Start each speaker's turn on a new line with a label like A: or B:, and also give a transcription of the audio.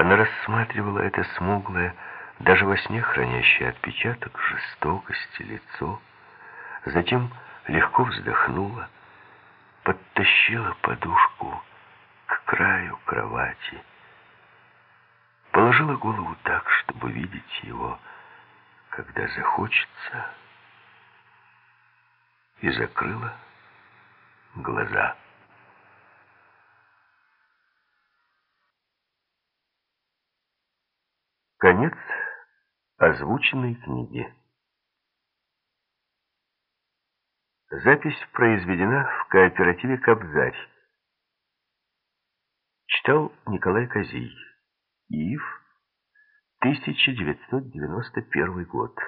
A: Она рассматривала это смуглое, даже во сне хранящее отпечаток жестокости лицо, затем легко вздохнула, подтащила подушку к краю кровати, положила голову так, чтобы видеть его, когда захочется, и закрыла глаза. Конец озвученной книги. Запись произведена в кооперативе «Кобзарь». Читал Николай Козий. Иив, 1991 год.